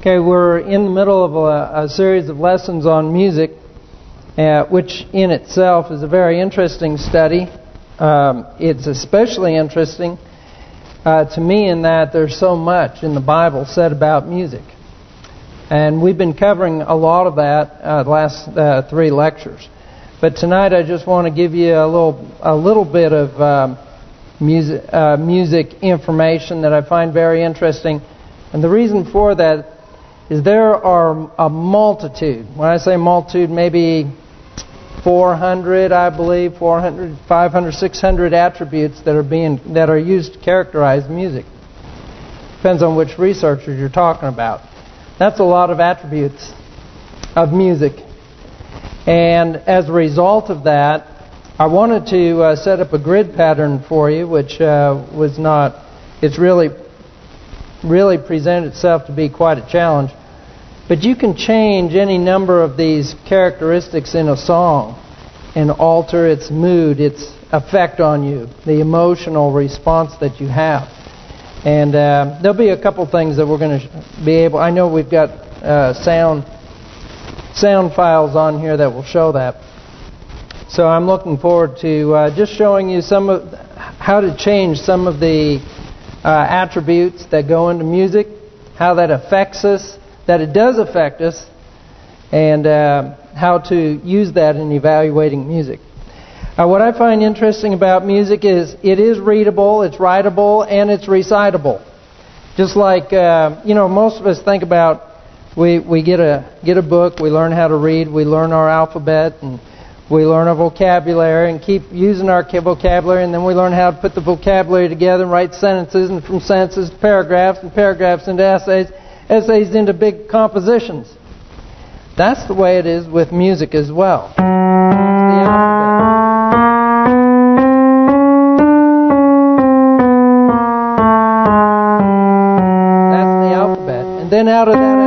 Okay, we're in the middle of a, a series of lessons on music, uh, which in itself is a very interesting study. Um, it's especially interesting uh, to me in that there's so much in the Bible said about music. And we've been covering a lot of that uh, last uh, three lectures. But tonight I just want to give you a little a little bit of um, music uh, music information that I find very interesting. And the reason for that is there are a multitude. When I say multitude, maybe 400, I believe, 400, 500, 600 attributes that are being that are used to characterize music. Depends on which researchers you're talking about. That's a lot of attributes of music. And as a result of that, I wanted to uh, set up a grid pattern for you, which uh, was not, it's really, really presented itself to be quite a challenge. But you can change any number of these characteristics in a song and alter its mood, its effect on you, the emotional response that you have. And uh, there'll be a couple things that we're going to be able... I know we've got uh, sound sound files on here that will show that. So I'm looking forward to uh, just showing you some of how to change some of the uh, attributes that go into music, how that affects us, that it does affect us, and uh, how to use that in evaluating music. Uh, what I find interesting about music is it is readable, it's writable, and it's recitable. Just like, uh, you know, most of us think about we we get a get a book, we learn how to read, we learn our alphabet, and we learn our vocabulary and keep using our vocabulary, and then we learn how to put the vocabulary together and write sentences, and from sentences to paragraphs, and paragraphs into essays, essays into big compositions. That's the way it is with music as well. That's the alphabet. And then out of that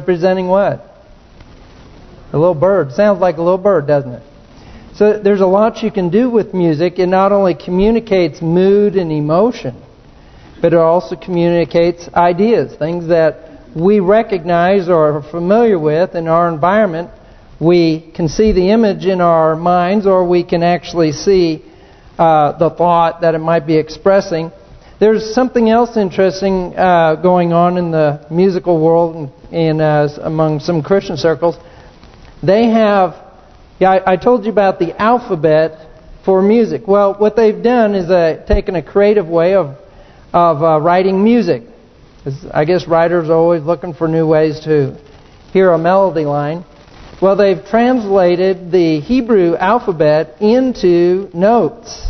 Representing what? A little bird. Sounds like a little bird, doesn't it? So there's a lot you can do with music. It not only communicates mood and emotion, but it also communicates ideas, things that we recognize or are familiar with in our environment. We can see the image in our minds or we can actually see uh, the thought that it might be expressing. There's something else interesting uh, going on in the musical world and, and uh, among some Christian circles. They have yeah, I, I told you about the alphabet for music. Well, what they've done is uh, taken a creative way of of uh, writing music. I guess writers are always looking for new ways to hear a melody line. Well, they've translated the Hebrew alphabet into notes.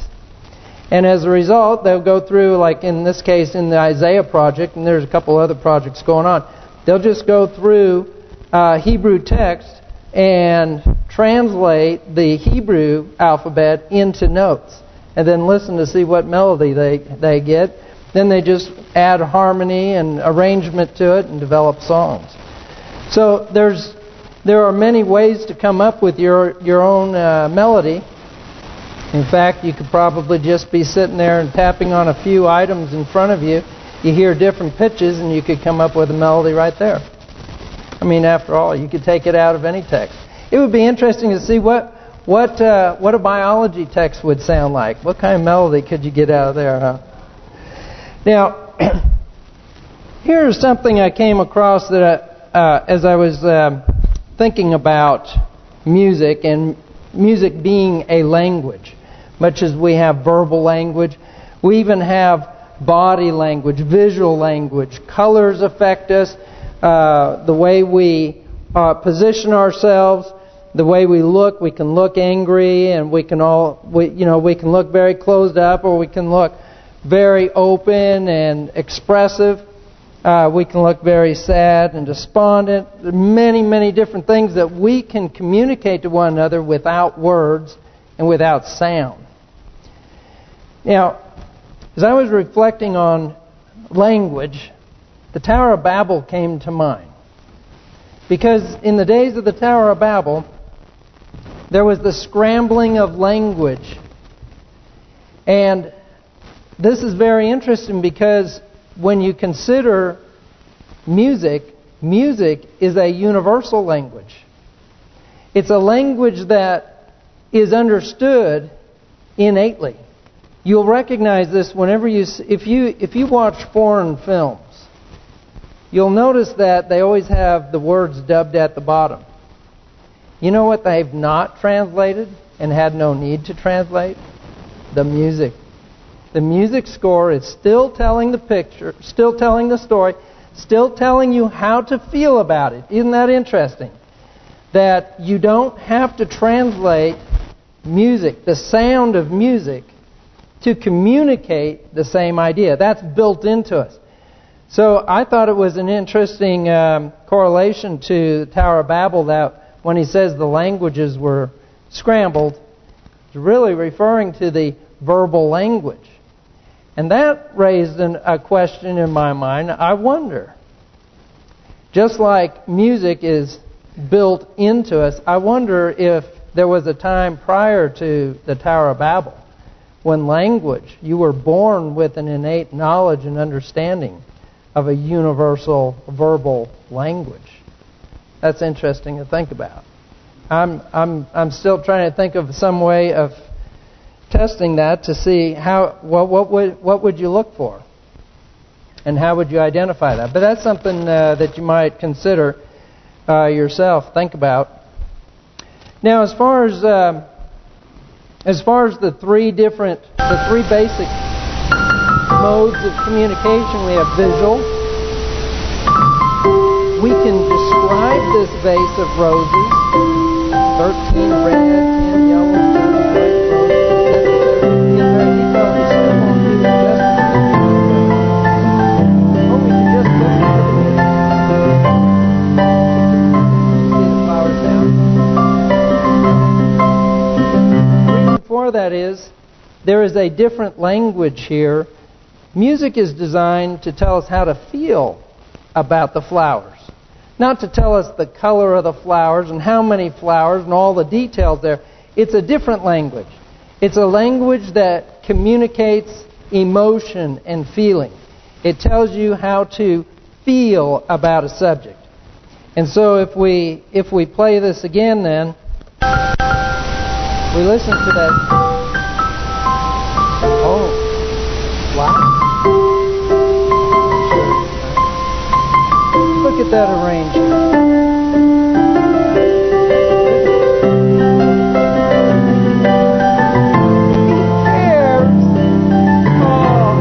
And as a result, they'll go through, like in this case, in the Isaiah project, and there's a couple other projects going on. They'll just go through uh, Hebrew text and translate the Hebrew alphabet into notes and then listen to see what melody they they get. Then they just add harmony and arrangement to it and develop songs. So there's there are many ways to come up with your your own uh, melody. In fact, you could probably just be sitting there and tapping on a few items in front of you. You hear different pitches and you could come up with a melody right there. I mean, after all, you could take it out of any text. It would be interesting to see what what uh, what a biology text would sound like. What kind of melody could you get out of there, huh? Now, here's something I came across that I, uh, as I was uh, thinking about music and music being a language, much as we have verbal language, we even have body language, visual language. Colors affect us uh, the way we uh, position ourselves, the way we look. We can look angry, and we can all, we, you know, we can look very closed up, or we can look very open and expressive. Uh, we can look very sad and despondent. Many, many different things that we can communicate to one another without words and without sound. Now, as I was reflecting on language, the Tower of Babel came to mind. Because in the days of the Tower of Babel, there was the scrambling of language. And this is very interesting because when you consider music, music is a universal language. It's a language that is understood innately. You'll recognize this whenever you if you if you watch foreign films you'll notice that they always have the words dubbed at the bottom. You know what they've not translated and had no need to translate? The music. The music score is still telling the picture, still telling the story, still telling you how to feel about it. Isn't that interesting? That you don't have to translate music, the sound of music, to communicate the same idea. That's built into us. So I thought it was an interesting um, correlation to the Tower of Babel that when he says the languages were scrambled, it's really referring to the verbal language. And that raised an, a question in my mind. I wonder, just like music is built into us, I wonder if there was a time prior to the Tower of Babel when language, you were born with an innate knowledge and understanding of a universal verbal language. That's interesting to think about. I'm I'm I'm still trying to think of some way of testing that to see how what what would what would you look for, and how would you identify that. But that's something uh, that you might consider uh, yourself. Think about. Now, as far as uh, as far as the three different the three basic modes of communication. We have visual. We can describe this vase of roses. 13 red, there is a different language here. Music is designed to tell us how to feel about the flowers. Not to tell us the color of the flowers and how many flowers and all the details there. It's a different language. It's a language that communicates emotion and feeling. It tells you how to feel about a subject. And so if we if we play this again then we listen to that Oh wow. Look at that arrangement. Oh.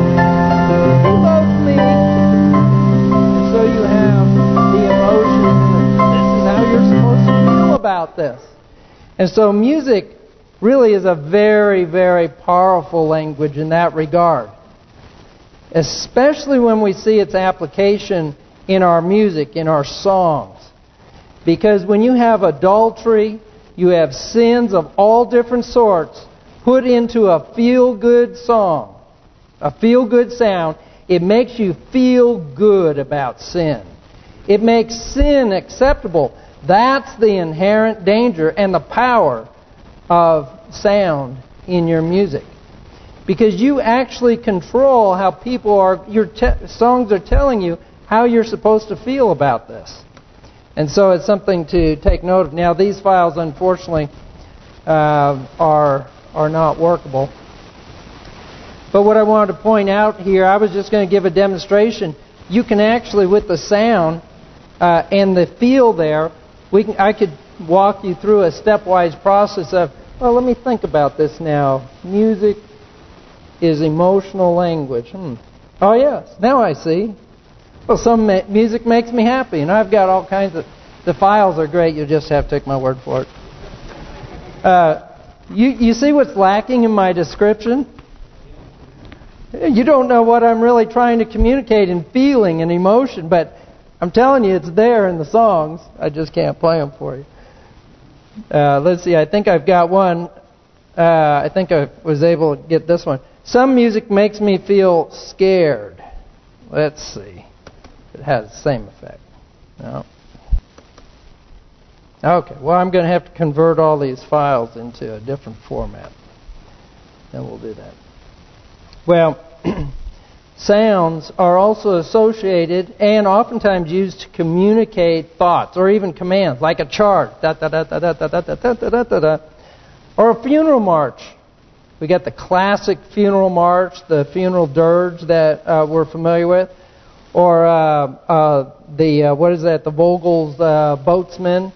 So you have the emotion this is how you're supposed to feel about this. And so music really is a very, very powerful language in that regard. Especially when we see its application in our music, in our songs. Because when you have adultery, you have sins of all different sorts put into a feel-good song, a feel-good sound, it makes you feel good about sin. It makes sin acceptable. That's the inherent danger and the power of sound in your music. Because you actually control how people are, your songs are telling you how you're supposed to feel about this. And so it's something to take note of. Now, these files, unfortunately, uh, are are not workable. But what I wanted to point out here, I was just going to give a demonstration. You can actually, with the sound uh, and the feel there, we can, I could walk you through a stepwise process of, well, let me think about this now. Music is emotional language. Hmm. Oh, yes. Now I see. Well, some ma music makes me happy, and I've got all kinds of... The files are great. You just have to take my word for it. Uh, you, you see what's lacking in my description? You don't know what I'm really trying to communicate in feeling and emotion, but I'm telling you, it's there in the songs. I just can't play them for you. Uh, let's see. I think I've got one. Uh, I think I was able to get this one. Some music makes me feel scared. Let's see. It has the same effect. No. Okay. Well, I'm going to have to convert all these files into a different format. And we'll do that. Well, sounds are also associated and oftentimes used to communicate thoughts or even commands, like a da, or a funeral march. We got the classic funeral march, the funeral dirge that uh, we're familiar with, or uh, uh, the uh, what is that? The Vogel's uh, boatsman.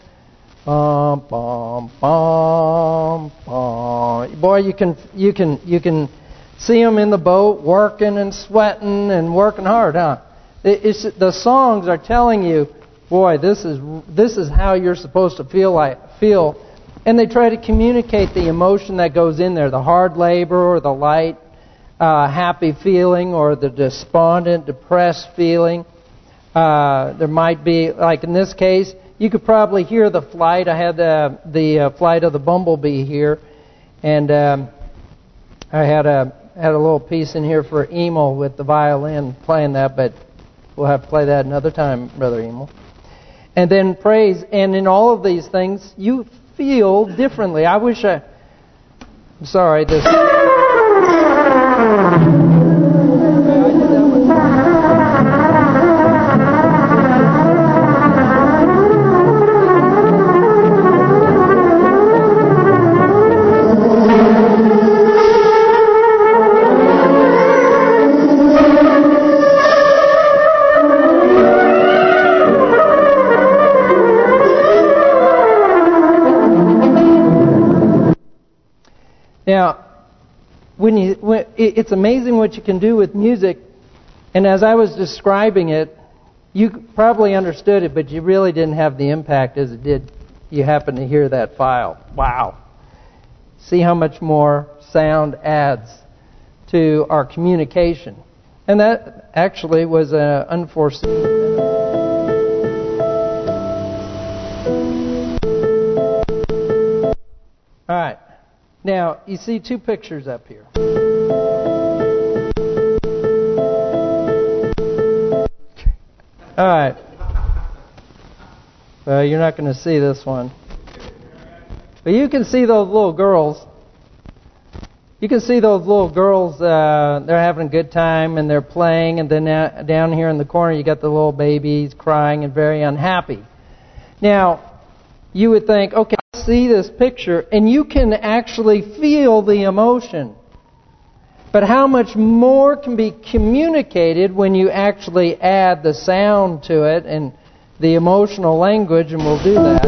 Bum, bum, bum, bum. Boy, you can you can you can see them in the boat working and sweating and working hard, huh? It's, the songs are telling you, boy, this is this is how you're supposed to feel like feel, and they try to communicate the emotion that goes in there, the hard labor or the light, uh, happy feeling or the despondent, depressed feeling. Uh, there might be, like in this case, you could probably hear the flight. I had the the uh, flight of the bumblebee here, and um, I had a had a little piece in here for Emil with the violin playing that, but we'll have to play that another time, Brother Emil. And then praise, and in all of these things, you feel differently. I wish I... I'm sorry, this... Now, when you, when, it's amazing what you can do with music. And as I was describing it, you probably understood it, but you really didn't have the impact as it did. You happen to hear that file. Wow. See how much more sound adds to our communication. And that actually was an unforeseen All right. Now, you see two pictures up here. All right. Well, you're not going to see this one. But you can see those little girls. You can see those little girls, uh, they're having a good time and they're playing. And then uh, down here in the corner, you got the little babies crying and very unhappy. Now, you would think, okay, see this picture, and you can actually feel the emotion. But how much more can be communicated when you actually add the sound to it and the emotional language, and we'll do that.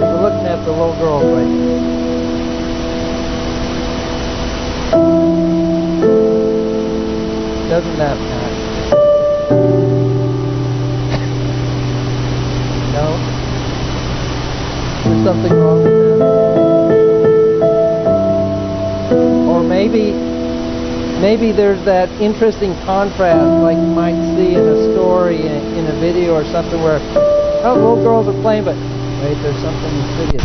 We're looking at the little girl right Doesn't that something wrong with that? Or maybe maybe there's that interesting contrast like you might see in a story, in, in a video or something where, oh, little girls are playing, but wait, there's something insidious.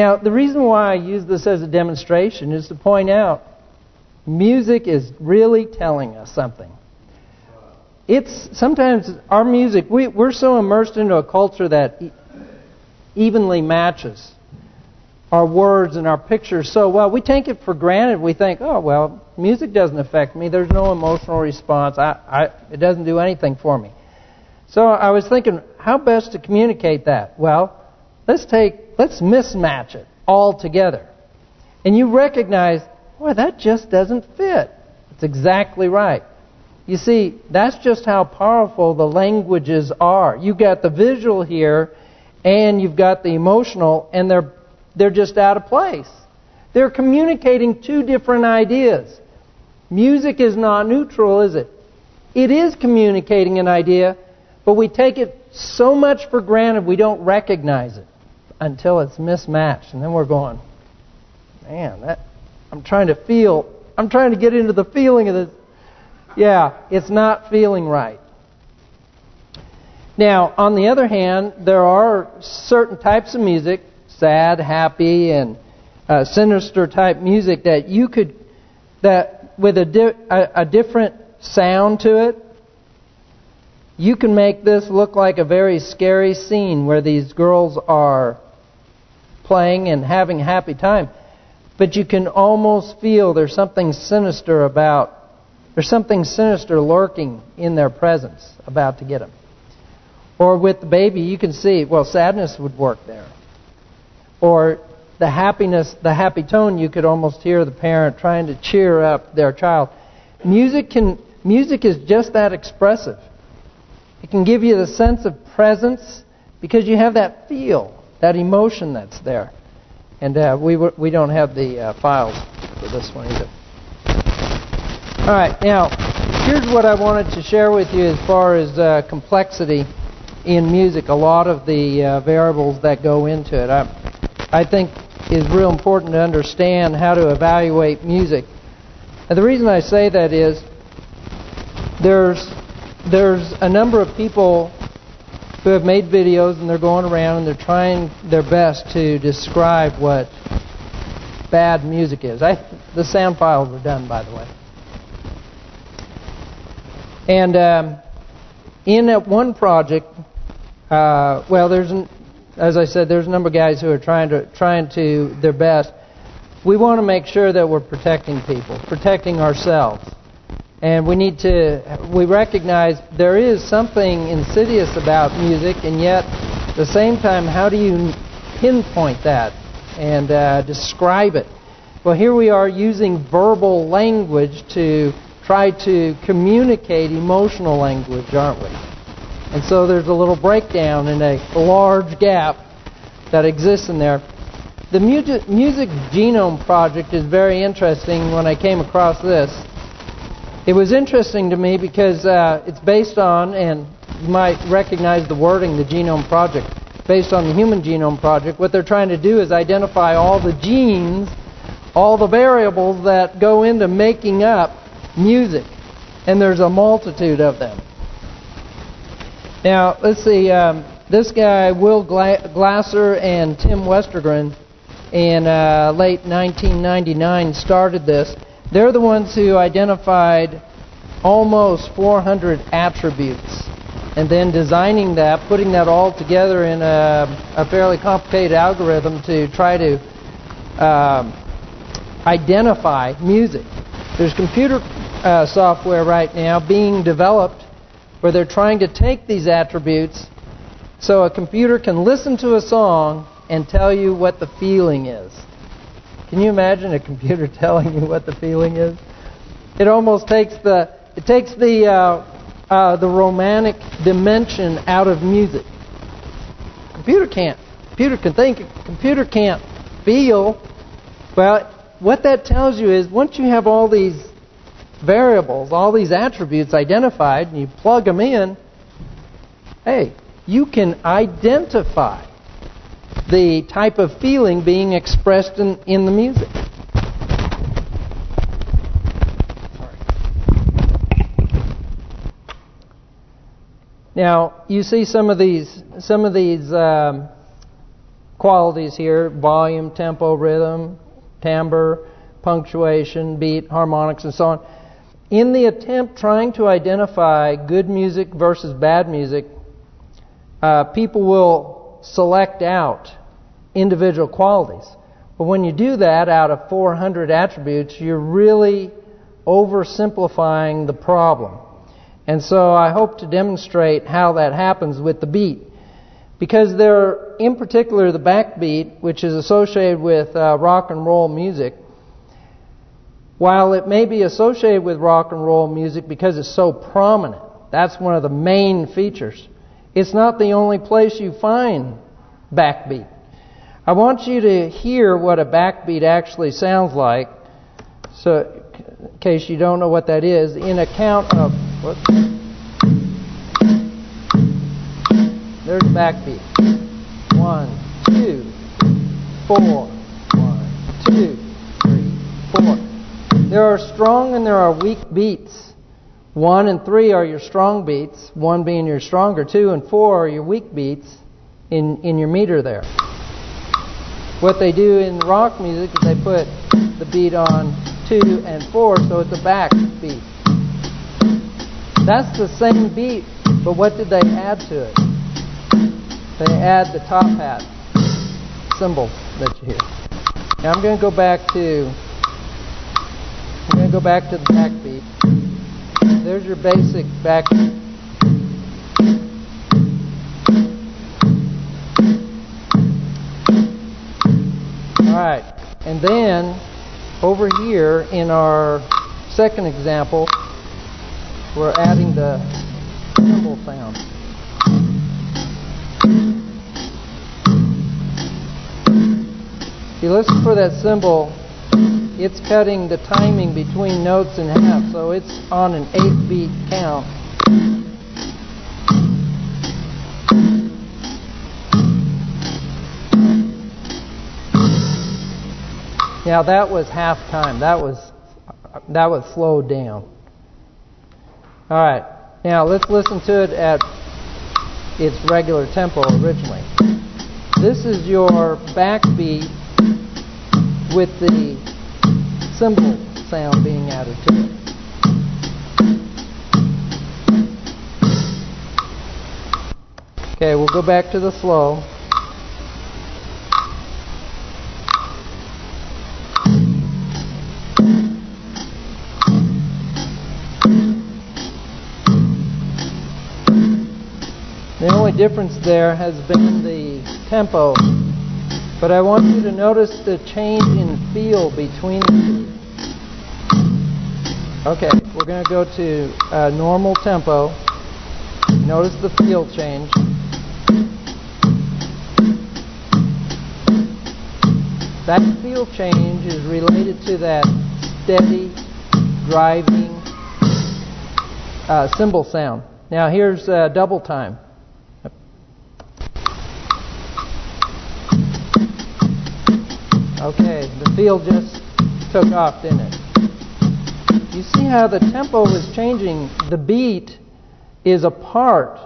Now, the reason why I use this as a demonstration is to point out music is really telling us something. It's sometimes our music, we, we're so immersed into a culture that evenly matches our words and our pictures so well. We take it for granted. We think, oh, well, music doesn't affect me. There's no emotional response. I, I, it doesn't do anything for me. So I was thinking, how best to communicate that? Well, let's take, let's mismatch it all together. And you recognize, boy, that just doesn't fit. It's exactly right. You see, that's just how powerful the languages are. You've got the visual here, and you've got the emotional, and they're they're just out of place. They're communicating two different ideas. Music is not neutral, is it? It is communicating an idea, but we take it so much for granted we don't recognize it until it's mismatched. And then we're going, man, that I'm trying to feel, I'm trying to get into the feeling of this. Yeah, it's not feeling right. Now, on the other hand, there are certain types of music, sad, happy, and uh, sinister type music that you could, that with a, di a, a different sound to it, you can make this look like a very scary scene where these girls are playing and having a happy time. But you can almost feel there's something sinister about, there's something sinister lurking in their presence about to get them. Or with the baby, you can see, well, sadness would work there. Or the happiness, the happy tone, you could almost hear the parent trying to cheer up their child. Music can, music is just that expressive. It can give you the sense of presence because you have that feel, that emotion that's there. And uh, we we don't have the uh, files for this one either. All right, now here's what I wanted to share with you as far as uh, complexity in music. A lot of the uh, variables that go into it, I, I think, is real important to understand how to evaluate music. And the reason I say that is there's there's a number of people who have made videos and they're going around and they're trying their best to describe what bad music is. I, the sound files were done, by the way. And um, in that one project, uh, well, there's, an, as I said, there's a number of guys who are trying to trying to their best. We want to make sure that we're protecting people, protecting ourselves. And we need to, we recognize there is something insidious about music, and yet, at the same time, how do you pinpoint that and uh, describe it? Well, here we are using verbal language to try to communicate emotional language, aren't we? And so there's a little breakdown and a large gap that exists in there. The Music, Music Genome Project is very interesting when I came across this. It was interesting to me because uh, it's based on, and you might recognize the wording, the Genome Project, based on the Human Genome Project. What they're trying to do is identify all the genes, all the variables that go into making up music. And there's a multitude of them. Now, let's see. Um, this guy, Will Gla Glaser and Tim Westergren, in uh, late 1999 started this. They're the ones who identified almost 400 attributes and then designing that, putting that all together in a, a fairly complicated algorithm to try to um, identify music. There's computer uh, software right now being developed where they're trying to take these attributes so a computer can listen to a song and tell you what the feeling is. Can you imagine a computer telling you what the feeling is? It almost takes the it takes the uh, uh, the romantic dimension out of music. Computer can't. Computer can think. Computer can't feel. Well, what that tells you is once you have all these variables, all these attributes identified, and you plug them in, hey, you can identify the type of feeling being expressed in, in the music. Now, you see some of these some of these um, qualities here: volume, tempo, rhythm, timbre, punctuation, beat, harmonics, and so on. In the attempt trying to identify good music versus bad music, uh, people will select out individual qualities. But when you do that out of 400 attributes, you're really oversimplifying the problem. And so I hope to demonstrate how that happens with the beat. Because there, in particular, the backbeat, which is associated with uh, rock and roll music, while it may be associated with rock and roll music because it's so prominent, that's one of the main features. It's not the only place you find backbeat. I want you to hear what a backbeat actually sounds like. So, in case you don't know what that is, in a count of whoops, there's backbeat. One, two, four. One, two, three, four. There are strong and there are weak beats. One and three are your strong beats, one being your stronger. Two and four are your weak beats in, in your meter there. What they do in rock music is they put the beat on two and four, so it's a back beat. That's the same beat, but what did they add to it? They add the top hat cymbal that you hear. Now I'm going to go back to I'm going to go back to the back beat. There's your basic back beat. And then over here in our second example, we're adding the cymbal sound. If you listen for that cymbal, it's cutting the timing between notes in half, so it's on an 8 beat count. Now that was half time. That was that was slowed down. All right. Now let's listen to it at its regular tempo originally. This is your backbeat with the cymbal sound being added to it. Okay, we'll go back to the slow. The only difference there has been the tempo. But I want you to notice the change in feel between the two. Okay, we're going to go to uh, normal tempo. Notice the feel change. That feel change is related to that steady, driving uh, cymbal sound. Now here's uh, double time. Okay, the feel just took off, didn't it? You see how the tempo is changing. The beat is a part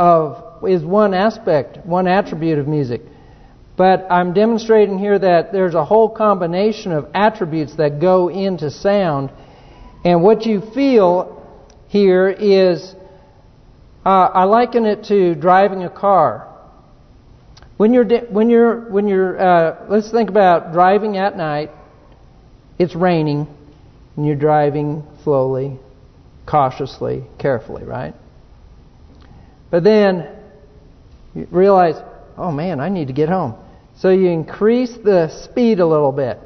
of is one aspect, one attribute of music. But I'm demonstrating here that there's a whole combination of attributes that go into sound. And what you feel here is, uh, I liken it to driving a car. When you're when you're when you're uh, let's think about driving at night. It's raining, and you're driving slowly, cautiously, carefully, right? But then you realize, oh man, I need to get home. So you increase the speed a little bit.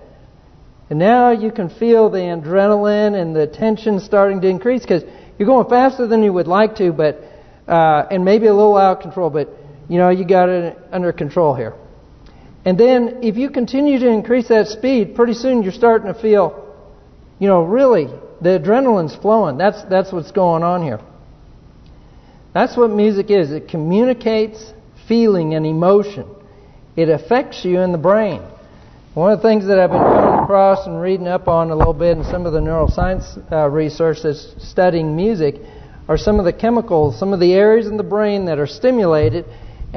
And now you can feel the adrenaline and the tension starting to increase because you're going faster than you would like to, but uh, and maybe a little out of control, but you know you got it under control here. And then if you continue to increase that speed, pretty soon you're starting to feel, you know, really the adrenaline's flowing. That's that's what's going on here. That's what music is. It communicates feeling and emotion. It affects you in the brain. One of the things that I've been coming across and reading up on a little bit in some of the neuroscience uh, research that's studying music are some of the chemicals, some of the areas in the brain that are stimulated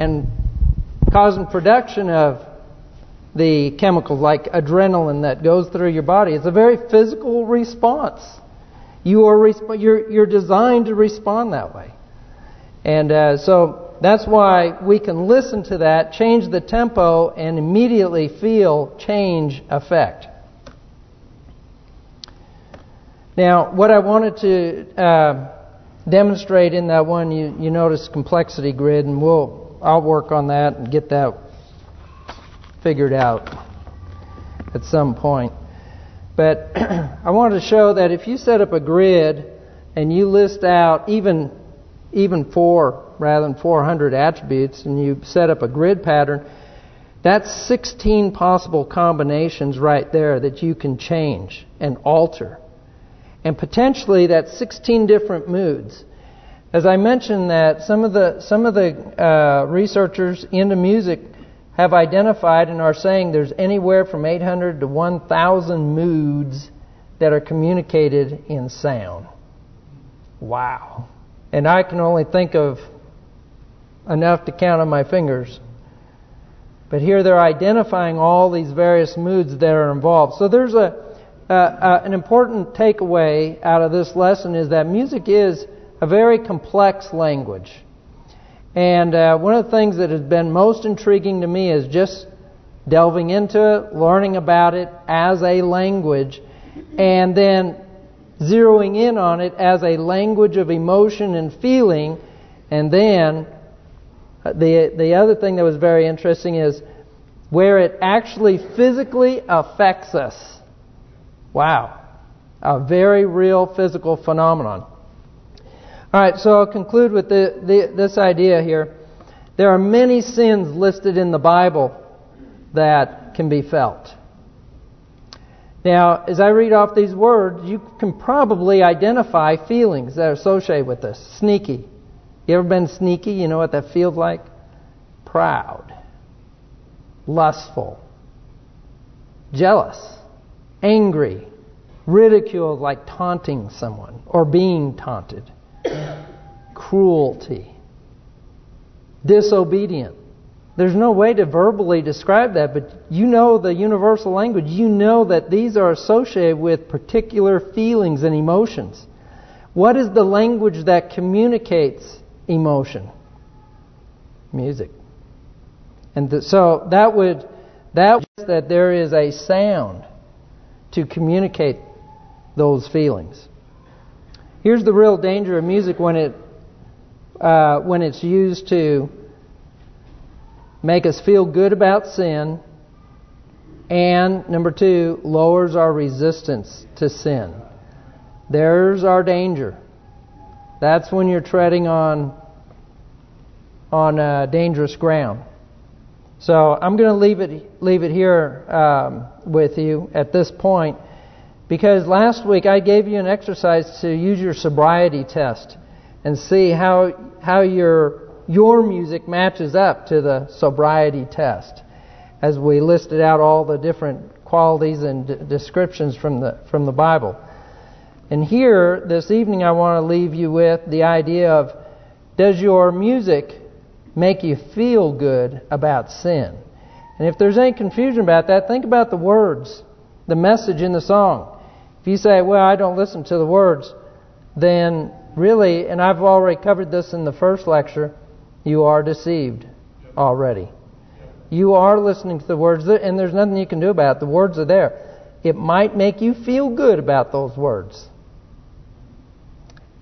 and causing production of the chemicals like adrenaline that goes through your body. It's a very physical response. You are you're you're designed to respond that way, and uh, so that's why we can listen to that, change the tempo, and immediately feel change effect. Now, what I wanted to uh, demonstrate in that one, you, you notice complexity grid, and we'll I'll work on that and get that figured out at some point. But I wanted to show that if you set up a grid and you list out even even four rather than 400 attributes and you set up a grid pattern, that's 16 possible combinations right there that you can change and alter. And potentially that's 16 different moods. As I mentioned that some of the some of the uh, researchers into music have identified and are saying there's anywhere from 800 to 1,000 moods that are communicated in sound. Wow. And I can only think of enough to count on my fingers. But here they're identifying all these various moods that are involved. So there's a uh, uh, an important takeaway out of this lesson is that music is a very complex language. And uh, one of the things that has been most intriguing to me is just delving into it, learning about it as a language, and then zeroing in on it as a language of emotion and feeling, and then uh, the the other thing that was very interesting is where it actually physically affects us. Wow. A very real physical phenomenon. All right, so I'll conclude with the, the, this idea here. There are many sins listed in the Bible that can be felt. Now, as I read off these words, you can probably identify feelings that are associated with this. Sneaky, you ever been sneaky? You know what that feels like? Proud. Lustful. Jealous. Angry. Ridiculed like taunting someone or being taunted. Cruelty. Disobedient. There's no way to verbally describe that, but you know the universal language. You know that these are associated with particular feelings and emotions. What is the language that communicates emotion. Music. And th so that would that that there is a sound to communicate those feelings. Here's the real danger of music when it uh, when it's used to make us feel good about sin, and number two, lowers our resistance to sin. There's our danger. That's when you're treading on on uh, dangerous ground. So I'm going to leave it leave it here um, with you at this point because last week I gave you an exercise to use your sobriety test and see how how your your music matches up to the sobriety test as we listed out all the different qualities and descriptions from the from the Bible. And here this evening I want to leave you with the idea of Does your music make you feel good about sin? And if there's any confusion about that, think about the words, the message in the song. If you say, well, I don't listen to the words, then really, and I've already covered this in the first lecture, you are deceived already. You are listening to the words, and there's nothing you can do about it. The words are there. It might make you feel good about those words.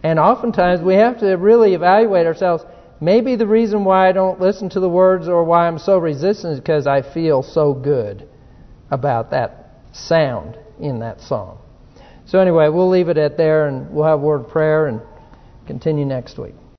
And oftentimes we have to really evaluate ourselves. Maybe the reason why I don't listen to the words or why I'm so resistant is because I feel so good about that sound in that song. So anyway, we'll leave it at there and we'll have word of prayer and continue next week.